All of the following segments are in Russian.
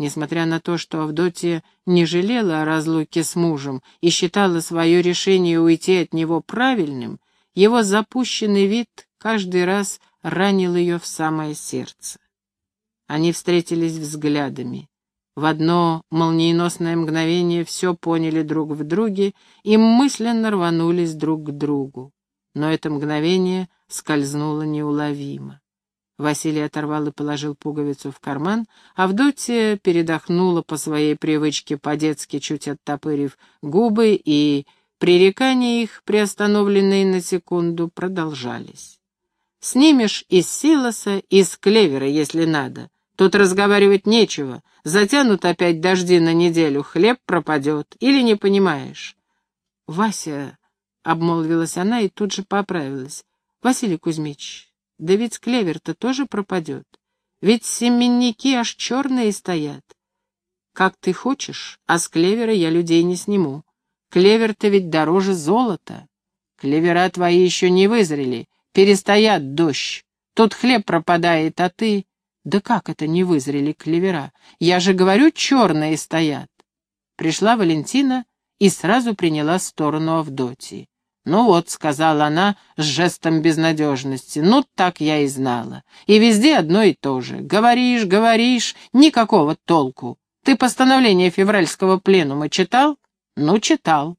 Несмотря на то, что Авдотья не жалела о разлуке с мужем и считала свое решение уйти от него правильным, его запущенный вид каждый раз ранил ее в самое сердце. Они встретились взглядами. В одно молниеносное мгновение все поняли друг в друге и мысленно рванулись друг к другу. Но это мгновение скользнуло неуловимо. Василий оторвал и положил пуговицу в карман, а Авдотья передохнула по своей привычке по-детски чуть оттопырив губы, и пререкания их, приостановленные на секунду, продолжались. «Снимешь из силоса, из клевера, если надо. Тут разговаривать нечего. Затянут опять дожди на неделю, хлеб пропадет. Или не понимаешь?» «Вася», — обмолвилась она и тут же поправилась. «Василий Кузьмич, да ведь клевер-то тоже пропадет. Ведь семенники аж черные стоят. Как ты хочешь, а с клевера я людей не сниму. Клевер-то ведь дороже золота. Клевера твои еще не вызрели, перестоят дождь. Тут хлеб пропадает, а ты... Да как это не вызрели клевера? Я же говорю, черные стоят. Пришла Валентина и сразу приняла сторону Авдотьи. «Ну вот», — сказала она с жестом безнадежности, — «ну так я и знала. И везде одно и то же. Говоришь, говоришь, никакого толку. Ты постановление февральского пленума читал?» «Ну, читал».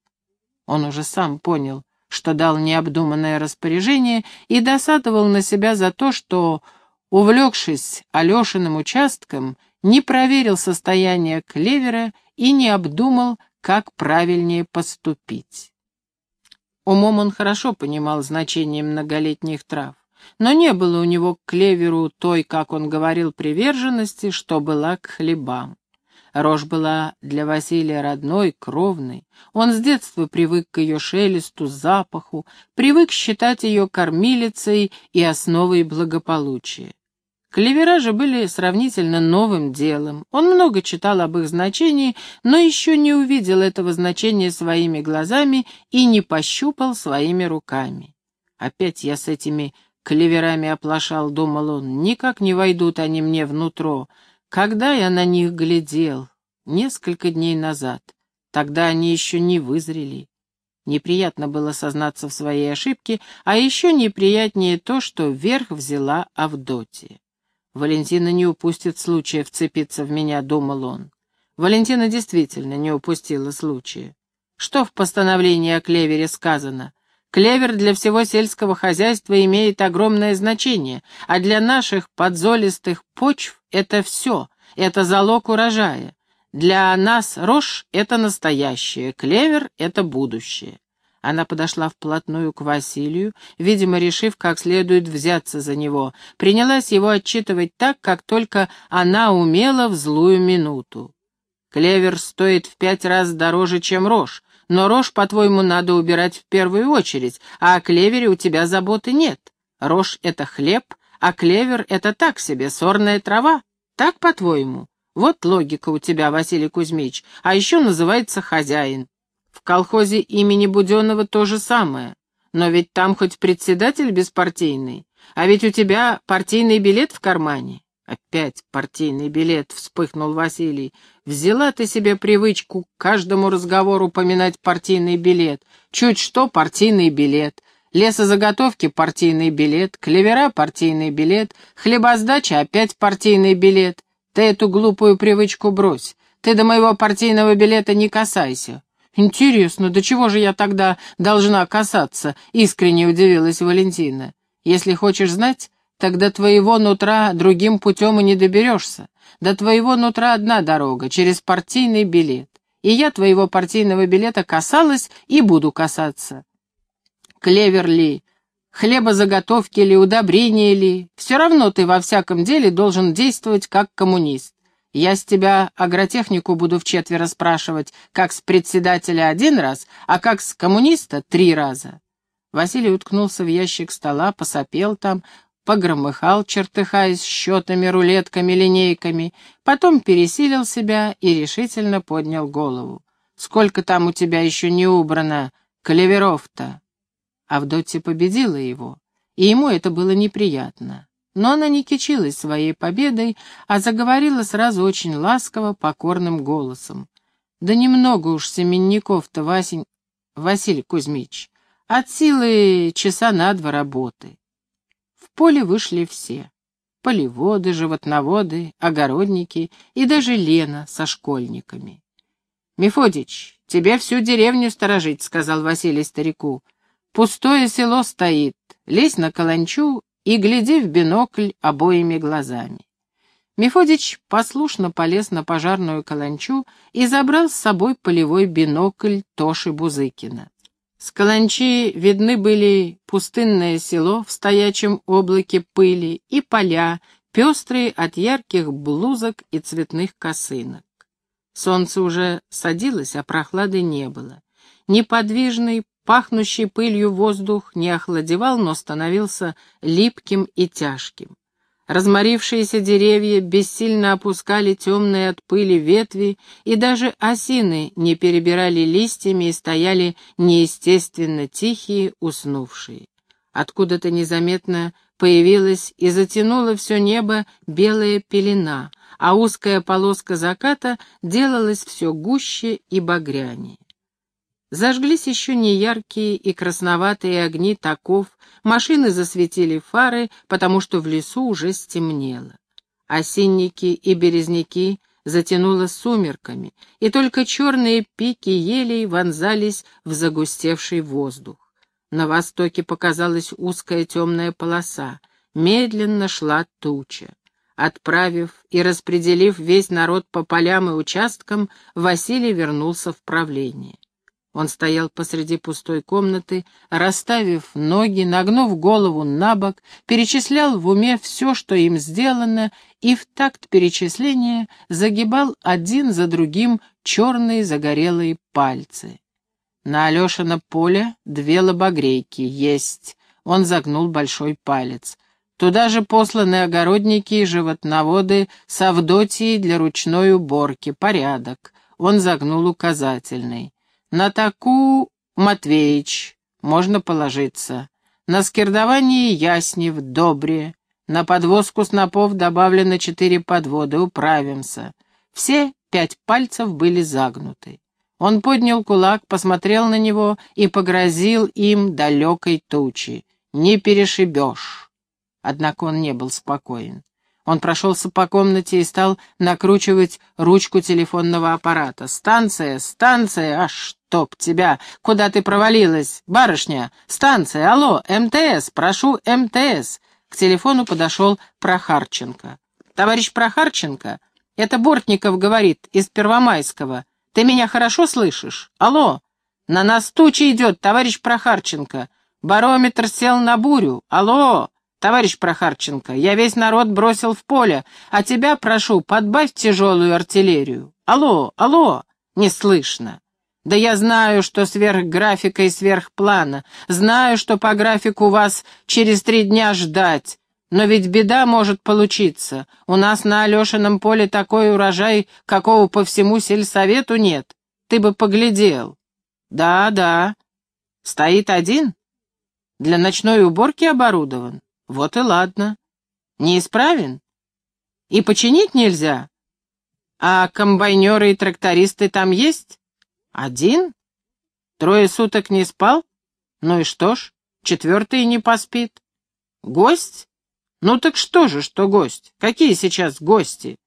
Он уже сам понял, что дал необдуманное распоряжение и досадовал на себя за то, что, увлекшись Алешиным участком, не проверил состояние клевера и не обдумал, как правильнее поступить. Умом он хорошо понимал значение многолетних трав, но не было у него к клеверу той, как он говорил, приверженности, что была к хлебам. Рожь была для Василия родной, кровной. Он с детства привык к ее шелесту, запаху, привык считать ее кормилицей и основой благополучия. Клевера же были сравнительно новым делом. Он много читал об их значении, но еще не увидел этого значения своими глазами и не пощупал своими руками. Опять я с этими клеверами оплошал, думал он, никак не войдут они мне внутрь. Когда я на них глядел? Несколько дней назад. Тогда они еще не вызрели. Неприятно было сознаться в своей ошибке, а еще неприятнее то, что верх взяла Авдотья. Валентина не упустит случая вцепиться в меня, думал он. Валентина действительно не упустила случая. Что в постановлении о клевере сказано? Клевер для всего сельского хозяйства имеет огромное значение, а для наших подзолистых почв это все, это залог урожая. Для нас рожь — это настоящее, клевер — это будущее. Она подошла вплотную к Василию, видимо, решив, как следует взяться за него, принялась его отчитывать так, как только она умела в злую минуту. «Клевер стоит в пять раз дороже, чем рожь, но рожь, по-твоему, надо убирать в первую очередь, а о клевере у тебя заботы нет. Рожь — это хлеб, а клевер — это так себе, сорная трава. Так, по-твоему? Вот логика у тебя, Василий Кузьмич, а еще называется хозяин. В колхозе имени Буденного то же самое. Но ведь там хоть председатель беспартийный, а ведь у тебя партийный билет в кармане. Опять партийный билет, вспыхнул Василий. Взяла ты себе привычку к каждому разговору поминать партийный билет. Чуть что партийный билет. Лесозаготовки — партийный билет, клевера — партийный билет, хлебосдача — опять партийный билет. Ты эту глупую привычку брось. Ты до моего партийного билета не касайся. «Интересно, до чего же я тогда должна касаться?» — искренне удивилась Валентина. «Если хочешь знать, тогда твоего нутра другим путем и не доберешься. До твоего нутра одна дорога, через партийный билет. И я твоего партийного билета касалась и буду касаться. Клевер ли, хлебозаготовки ли, удобрения ли, все равно ты во всяком деле должен действовать как коммунист. Я с тебя агротехнику буду в четверо спрашивать, как с председателя один раз, а как с коммуниста три раза». Василий уткнулся в ящик стола, посопел там, погромыхал, чертыхаясь счетами, рулетками, линейками, потом пересилил себя и решительно поднял голову. «Сколько там у тебя еще не убрано клеверов-то?» Авдотья победила его, и ему это было неприятно. Но она не кичилась своей победой, а заговорила сразу очень ласково, покорным голосом. «Да немного уж семенников-то, Васень... Василий Кузьмич, от силы часа на два работы». В поле вышли все. Полеводы, животноводы, огородники и даже Лена со школьниками. «Мефодич, тебе всю деревню сторожить», — сказал Василий старику. «Пустое село стоит, лезь на каланчу и гляди в бинокль обоими глазами». Мефодич послушно полез на пожарную каланчу и забрал с собой полевой бинокль Тоши Бузыкина. С каланчи видны были пустынное село в стоячем облаке пыли и поля, пестрые от ярких блузок и цветных косынок. Солнце уже садилось, а прохлады не было. Неподвижный, пахнущий пылью воздух не охладевал, но становился липким и тяжким. Разморившиеся деревья бессильно опускали темные от пыли ветви, и даже осины не перебирали листьями и стояли неестественно тихие, уснувшие. Откуда-то незаметно появилась и затянула все небо белая пелена, а узкая полоска заката делалась все гуще и багрянее. Зажглись еще неяркие и красноватые огни таков, машины засветили фары, потому что в лесу уже стемнело. Осинники и березняки затянуло сумерками, и только черные пики елей вонзались в загустевший воздух. На востоке показалась узкая темная полоса, медленно шла туча. Отправив и распределив весь народ по полям и участкам, Василий вернулся в правление. Он стоял посреди пустой комнаты, расставив ноги, нагнув голову на бок, перечислял в уме все, что им сделано, и в такт перечисления загибал один за другим черные загорелые пальцы. На Алешина поле две лобогрейки есть. Он загнул большой палец. Туда же посланы огородники и животноводы с Авдотьей для ручной уборки. Порядок. Он загнул указательный. На таку Матвеич можно положиться. На скирдование Яснев, Добре. На подвозку снопов добавлено четыре подводы. Управимся. Все пять пальцев были загнуты. Он поднял кулак, посмотрел на него и погрозил им далекой тучи. «Не перешибешь». Однако он не был спокоен. Он прошелся по комнате и стал накручивать ручку телефонного аппарата. «Станция! Станция! А чтоб тебя! Куда ты провалилась? Барышня! Станция! Алло! МТС! Прошу, МТС!» К телефону подошел Прохарченко. «Товарищ Прохарченко, это Бортников говорит из Первомайского. Ты меня хорошо слышишь? Алло! На нас туча идет, товарищ Прохарченко. Барометр сел на бурю. Алло!» «Товарищ Прохарченко, я весь народ бросил в поле, а тебя, прошу, подбавь тяжелую артиллерию. Алло, алло, не слышно. Да я знаю, что сверх графика и сверх плана, знаю, что по графику вас через три дня ждать, но ведь беда может получиться. У нас на Алешином поле такой урожай, какого по всему сельсовету нет. Ты бы поглядел. Да, да. Стоит один? Для ночной уборки оборудован? Вот и ладно. Неисправен? И починить нельзя? А комбайнеры и трактористы там есть? Один? Трое суток не спал? Ну и что ж, четвертый не поспит. Гость? Ну так что же, что гость? Какие сейчас гости?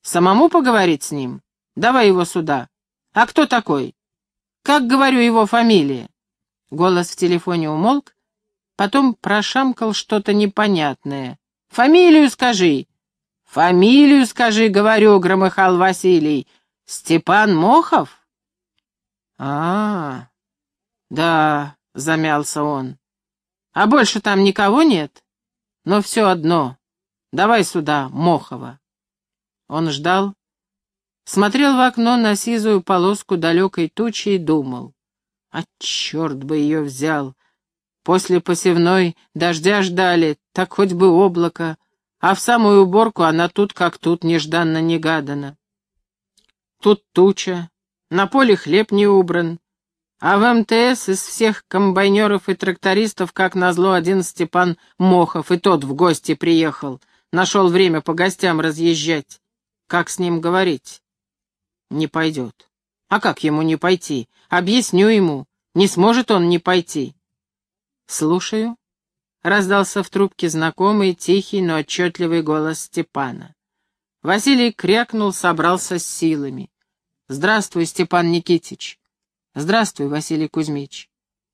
Самому поговорить с ним? Давай его сюда. А кто такой? Как говорю его фамилия? Голос в телефоне умолк, потом прошамкал что-то непонятное. «Фамилию скажи!» «Фамилию скажи, говорю», — громыхал Василий. «Степан Мохов?» «А, да», — замялся он. «А больше там никого нет? Но все одно. Давай сюда, Мохова». Он ждал, смотрел в окно на сизую полоску далекой тучи и думал. «А черт бы ее взял! После посевной дождя ждали, так хоть бы облако, а в самую уборку она тут как тут, нежданно-негаданно. Тут туча, на поле хлеб не убран, А в МТС из всех комбайнеров и трактористов, как назло, один Степан Мохов, и тот в гости приехал. Нашел время по гостям разъезжать. Как с ним говорить? Не пойдет. А как ему не пойти? Объясню ему. Не сможет он не пойти. Слушаю. Раздался в трубке знакомый, тихий, но отчетливый голос Степана. Василий крякнул, собрался с силами. «Здравствуй, Степан Никитич». «Здравствуй, Василий Кузьмич».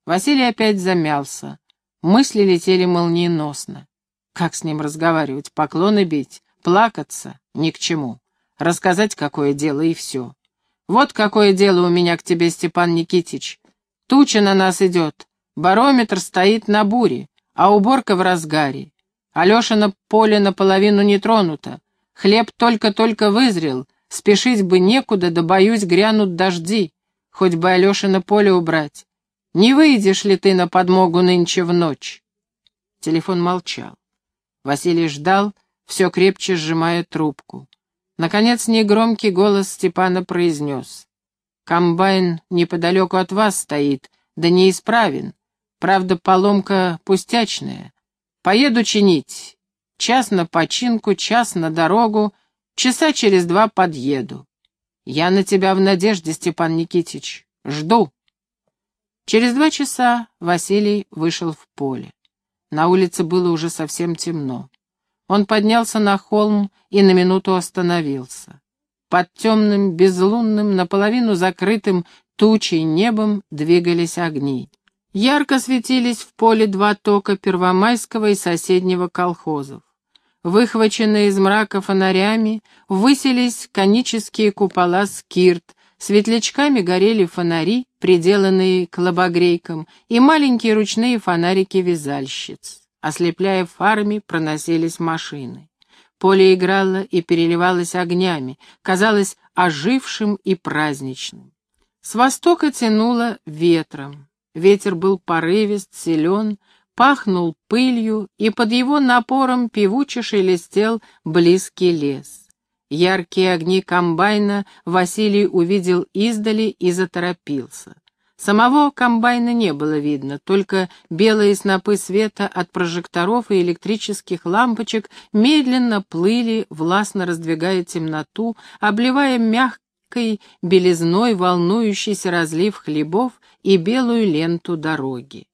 Василий опять замялся. Мысли летели молниеносно. Как с ним разговаривать, поклоны бить, плакаться? Ни к чему. Рассказать, какое дело, и все. Вот какое дело у меня к тебе, Степан Никитич. Туча на нас идет, барометр стоит на буре, а уборка в разгаре. Алешина поле наполовину не тронуто. Хлеб только-только вызрел, спешить бы некуда, да боюсь, грянут дожди, хоть бы Алешина поле убрать. Не выйдешь ли ты на подмогу нынче в ночь?» Телефон молчал. Василий ждал, все крепче сжимая трубку. Наконец негромкий голос Степана произнес. «Комбайн неподалеку от вас стоит, да неисправен. Правда, поломка пустячная. Поеду чинить. Час на починку, час на дорогу, часа через два подъеду. Я на тебя в надежде, Степан Никитич. Жду. Через два часа Василий вышел в поле. На улице было уже совсем темно. Он поднялся на холм и на минуту остановился. Под темным, безлунным, наполовину закрытым тучей небом двигались огни. Ярко светились в поле два тока Первомайского и соседнего колхозов. Выхваченные из мрака фонарями высились конические купола скирт, светлячками горели фонари, приделанные к лобогрейкам, и маленькие ручные фонарики вязальщиц. Ослепляя фарами, проносились машины. Поле играло и переливалось огнями, казалось ожившим и праздничным. С востока тянуло ветром. Ветер был порывист, силен, пахнул пылью, и под его напором певуче шелестел близкий лес. Яркие огни комбайна Василий увидел издали и заторопился. Самого комбайна не было видно, только белые снопы света от прожекторов и электрических лампочек медленно плыли, властно раздвигая темноту, обливая мягкой белизной волнующийся разлив хлебов и белую ленту дороги.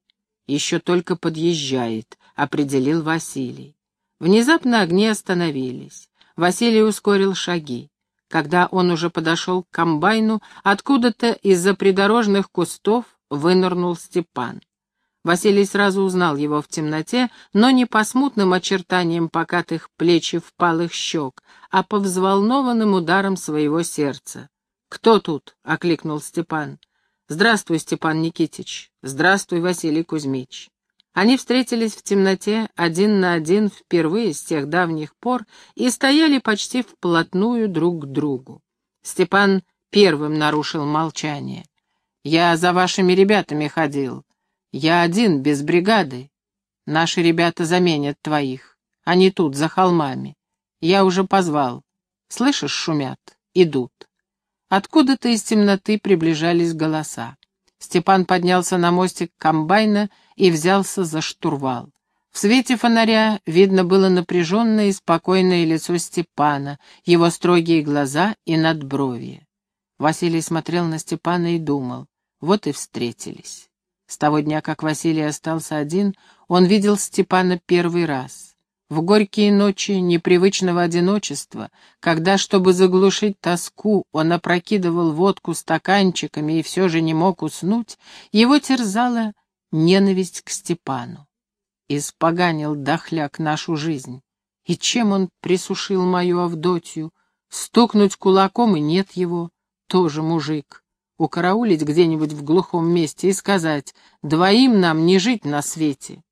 «Еще только подъезжает», — определил Василий. Внезапно огни остановились. Василий ускорил шаги. Когда он уже подошел к комбайну, откуда-то из-за придорожных кустов вынырнул Степан. Василий сразу узнал его в темноте, но не по смутным очертаниям покатых плеч и впалых щек, а по взволнованным ударам своего сердца. «Кто тут?» — окликнул Степан. «Здравствуй, Степан Никитич. Здравствуй, Василий Кузьмич». Они встретились в темноте один на один впервые с тех давних пор и стояли почти вплотную друг к другу. Степан первым нарушил молчание. «Я за вашими ребятами ходил. Я один, без бригады. Наши ребята заменят твоих. Они тут, за холмами. Я уже позвал. Слышишь, шумят? Идут». Откуда-то из темноты приближались голоса. Степан поднялся на мостик комбайна и взялся за штурвал. В свете фонаря видно было напряженное и спокойное лицо Степана, его строгие глаза и надбровье. Василий смотрел на Степана и думал, вот и встретились. С того дня, как Василий остался один, он видел Степана первый раз. В горькие ночи непривычного одиночества, когда, чтобы заглушить тоску, он опрокидывал водку стаканчиками и все же не мог уснуть, его терзала ненависть к Степану. Испоганил дохляк нашу жизнь. И чем он присушил мою Авдотью? Стукнуть кулаком и нет его, тоже мужик. Укараулить где-нибудь в глухом месте и сказать, двоим нам не жить на свете.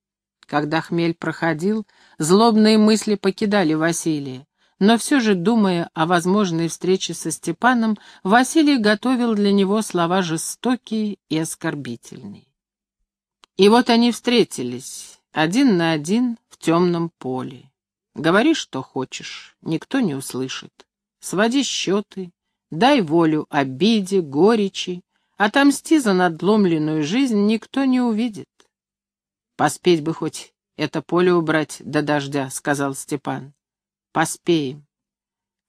Когда хмель проходил, злобные мысли покидали Василия. Но все же, думая о возможной встрече со Степаном, Василий готовил для него слова жестокие и оскорбительные. И вот они встретились, один на один в темном поле. Говори, что хочешь, никто не услышит. Своди счеты, дай волю обиде, горечи, Отомсти за надломленную жизнь никто не увидит. Поспеть бы хоть это поле убрать до дождя, — сказал Степан. Поспеем.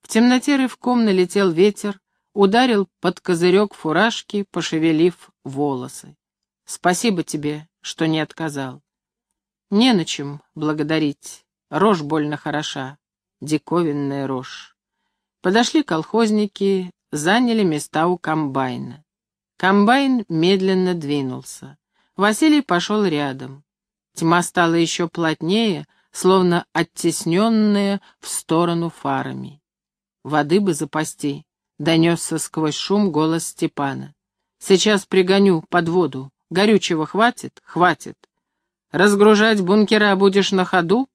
В темноте рывком налетел ветер, ударил под козырек фуражки, пошевелив волосы. Спасибо тебе, что не отказал. Не на чем благодарить. Рожь больно хороша. Диковинная рожь. Подошли колхозники, заняли места у комбайна. Комбайн медленно двинулся. Василий пошел рядом. Тьма стала еще плотнее, словно оттесненная в сторону фарами. «Воды бы запасти», — донесся сквозь шум голос Степана. «Сейчас пригоню под воду. Горючего хватит? Хватит. Разгружать бункера будешь на ходу?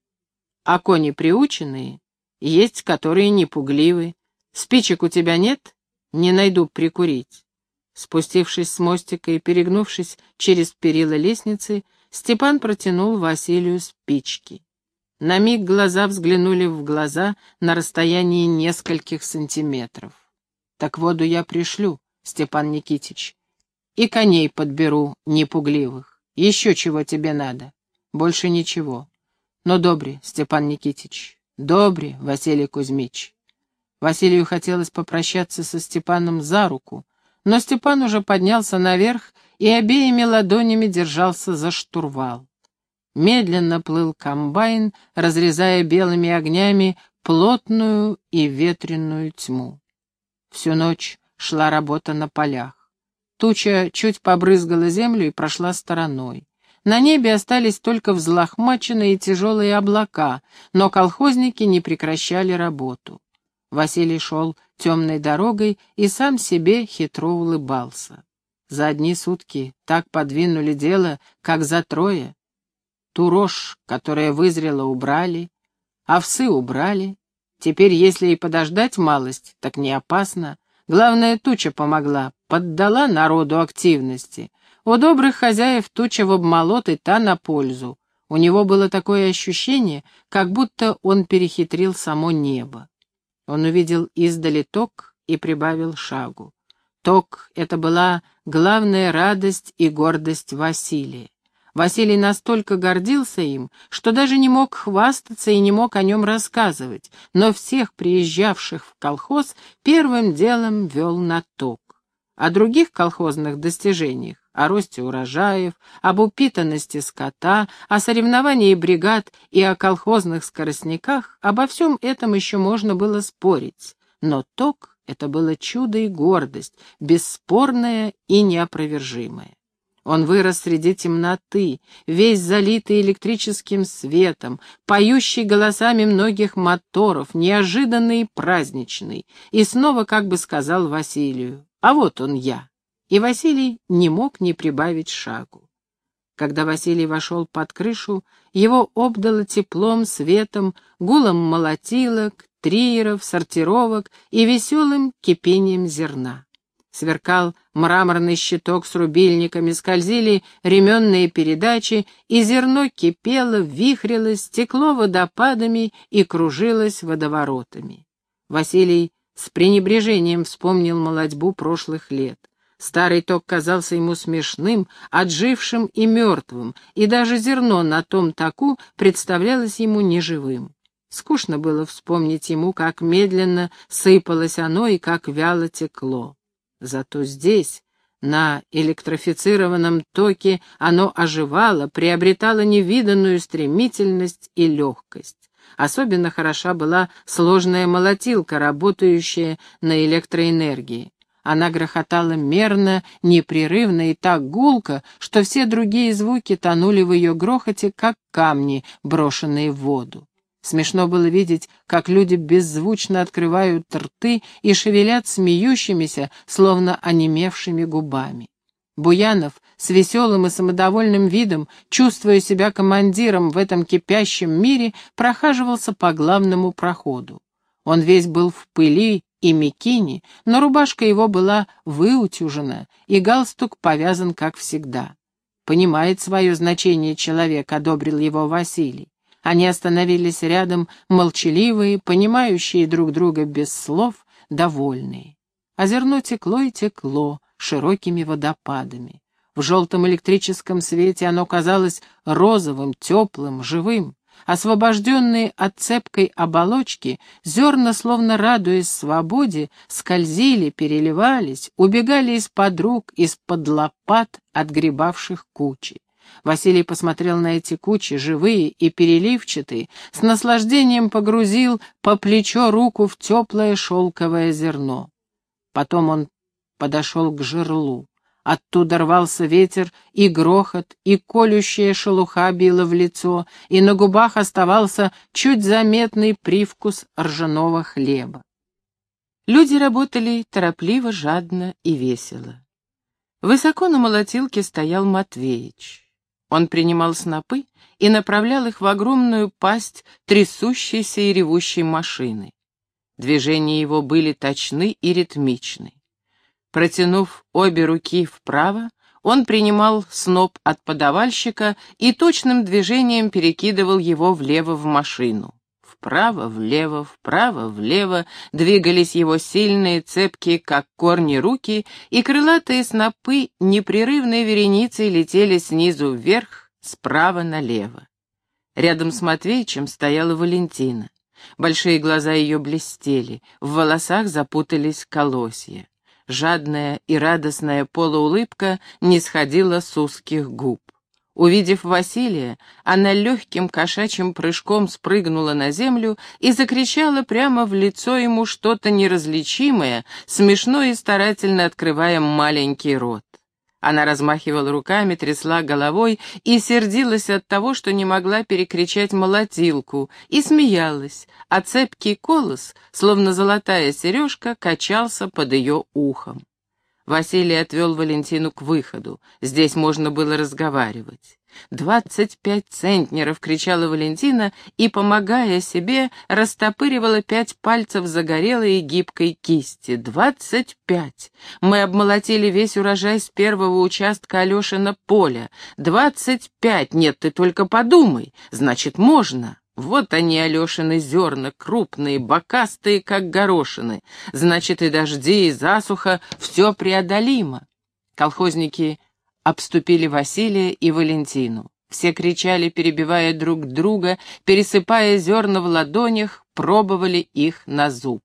А кони приученные? Есть, которые не пугливы. Спичек у тебя нет? Не найду прикурить. Спустившись с мостика и перегнувшись через перила лестницы, Степан протянул Василию спички. На миг глаза взглянули в глаза на расстоянии нескольких сантиметров. «Так воду я пришлю, Степан Никитич, и коней подберу непугливых. Еще чего тебе надо? Больше ничего. Но добре, Степан Никитич, добре, Василий Кузьмич». Василию хотелось попрощаться со Степаном за руку, но Степан уже поднялся наверх и обеими ладонями держался за штурвал. Медленно плыл комбайн, разрезая белыми огнями плотную и ветреную тьму. Всю ночь шла работа на полях. Туча чуть побрызгала землю и прошла стороной. На небе остались только взлохмаченные тяжелые облака, но колхозники не прекращали работу. Василий шел темной дорогой и сам себе хитро улыбался. За одни сутки так подвинули дело, как за трое. Ту рожь, которая вызрела, убрали, овсы убрали. Теперь, если и подождать малость, так не опасно. Главное, туча помогла, поддала народу активности. У добрых хозяев туча в обмолот и та на пользу. У него было такое ощущение, как будто он перехитрил само небо. Он увидел издали ток и прибавил шагу. Ток — это была главная радость и гордость Василия. Василий настолько гордился им, что даже не мог хвастаться и не мог о нем рассказывать, но всех приезжавших в колхоз первым делом вел на ток. О других колхозных достижениях о росте урожаев, об упитанности скота, о соревновании бригад и о колхозных скоростниках, обо всем этом еще можно было спорить. Но ток — это было чудо и гордость, бесспорная и неопровержимая. Он вырос среди темноты, весь залитый электрическим светом, поющий голосами многих моторов, неожиданный и праздничный, и снова как бы сказал Василию, «А вот он я» и Василий не мог не прибавить шагу. Когда Василий вошел под крышу, его обдало теплом, светом, гулом молотилок, триеров, сортировок и веселым кипением зерна. Сверкал мраморный щиток с рубильниками, скользили ременные передачи, и зерно кипело, вихрилось, стекло водопадами и кружилось водоворотами. Василий с пренебрежением вспомнил молодьбу прошлых лет. Старый ток казался ему смешным, отжившим и мертвым, и даже зерно на том таку представлялось ему неживым. Скучно было вспомнить ему, как медленно сыпалось оно и как вяло текло. Зато здесь, на электрифицированном токе, оно оживало, приобретало невиданную стремительность и легкость. Особенно хороша была сложная молотилка, работающая на электроэнергии. Она грохотала мерно, непрерывно и так гулко, что все другие звуки тонули в ее грохоте, как камни, брошенные в воду. Смешно было видеть, как люди беззвучно открывают рты и шевелят смеющимися, словно онемевшими губами. Буянов с веселым и самодовольным видом, чувствуя себя командиром в этом кипящем мире, прохаживался по главному проходу. Он весь был в пыли и микини, но рубашка его была выутюжена, и галстук повязан, как всегда. Понимает свое значение человек, одобрил его Василий. Они остановились рядом, молчаливые, понимающие друг друга без слов, довольные. А зерно текло и текло, широкими водопадами. В желтом электрическом свете оно казалось розовым, теплым, живым. Освобожденные от цепкой оболочки, зерна, словно радуясь свободе, скользили, переливались, убегали из-под рук, из-под лопат, отгребавших кучи. Василий посмотрел на эти кучи, живые и переливчатые, с наслаждением погрузил по плечо руку в теплое шелковое зерно. Потом он подошел к жерлу. Оттуда рвался ветер, и грохот, и колющая шелуха била в лицо, и на губах оставался чуть заметный привкус ржаного хлеба. Люди работали торопливо, жадно и весело. Высоко на молотилке стоял Матвеич. Он принимал снопы и направлял их в огромную пасть трясущейся и ревущей машины. Движения его были точны и ритмичны. Протянув обе руки вправо, он принимал сноп от подавальщика и точным движением перекидывал его влево в машину. Вправо, влево, вправо, влево двигались его сильные, цепкие, как корни, руки, и крылатые снопы непрерывной вереницей летели снизу вверх, справа налево. Рядом с Матвеичем стояла Валентина. Большие глаза ее блестели, в волосах запутались колосья. Жадная и радостная полуулыбка не сходила с узких губ. Увидев Василия, она легким кошачьим прыжком спрыгнула на землю и закричала прямо в лицо ему что-то неразличимое, смешно и старательно открывая маленький рот. Она размахивала руками, трясла головой и сердилась от того, что не могла перекричать молотилку, и смеялась, а цепкий колос, словно золотая сережка, качался под ее ухом. Василий отвел Валентину к выходу. Здесь можно было разговаривать. «Двадцать пять центнеров!» — кричала Валентина и, помогая себе, растопыривала пять пальцев загорелой и гибкой кисти. «Двадцать пять! Мы обмолотили весь урожай с первого участка Алешина поля. Двадцать пять! Нет, ты только подумай! Значит, можно!» Вот они, Алешины зерна, крупные, бокастые, как горошины. Значит, и дожди, и засуха — все преодолимо. Колхозники обступили Василия и Валентину. Все кричали, перебивая друг друга, пересыпая зерна в ладонях, пробовали их на зуб.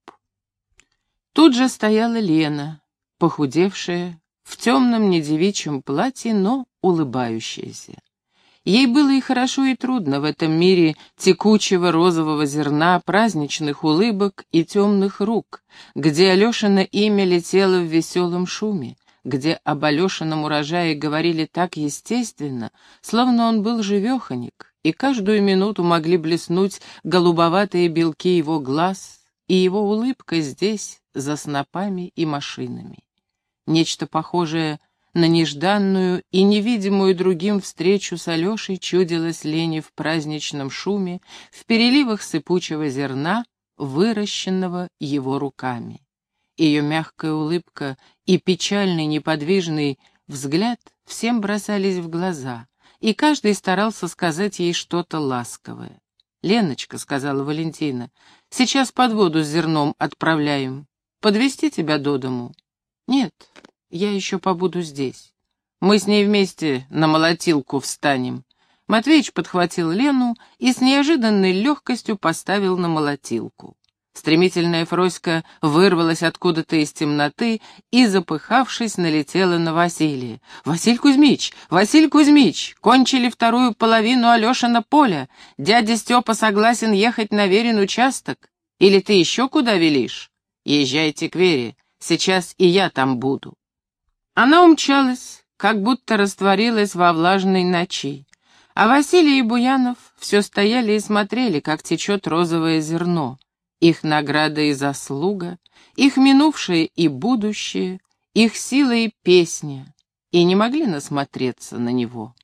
Тут же стояла Лена, похудевшая, в темном недевичьем платье, но улыбающаяся. Ей было и хорошо, и трудно в этом мире текучего розового зерна, праздничных улыбок и темных рук, где Алешина имя летело в веселом шуме, где об Алешином урожае говорили так естественно, словно он был живеханик, и каждую минуту могли блеснуть голубоватые белки его глаз и его улыбка здесь, за снопами и машинами. Нечто похожее на нежданную и невидимую другим встречу с Алешей чудилась Лене в праздничном шуме, в переливах сыпучего зерна, выращенного его руками. Ее мягкая улыбка и печальный неподвижный взгляд всем бросались в глаза, и каждый старался сказать ей что-то ласковое. «Леночка», — сказала Валентина, — «сейчас под воду с зерном отправляем. Подвести тебя до дому?» «Нет, я еще побуду здесь. Мы с ней вместе на молотилку встанем. Матвеич подхватил Лену и с неожиданной легкостью поставил на молотилку. Стремительная Фроська вырвалась откуда-то из темноты и, запыхавшись, налетела на Василия. «Василь Кузьмич! Василь Кузьмич! Кончили вторую половину Алешина поля. Дядя Степа согласен ехать на верен участок. Или ты еще куда велишь? Езжайте к Вере, сейчас и я там буду». Она умчалась, как будто растворилась во влажной ночи, а Василий и Буянов все стояли и смотрели, как течет розовое зерно, их награда и заслуга, их минувшее и будущее, их сила и песня, и не могли насмотреться на него.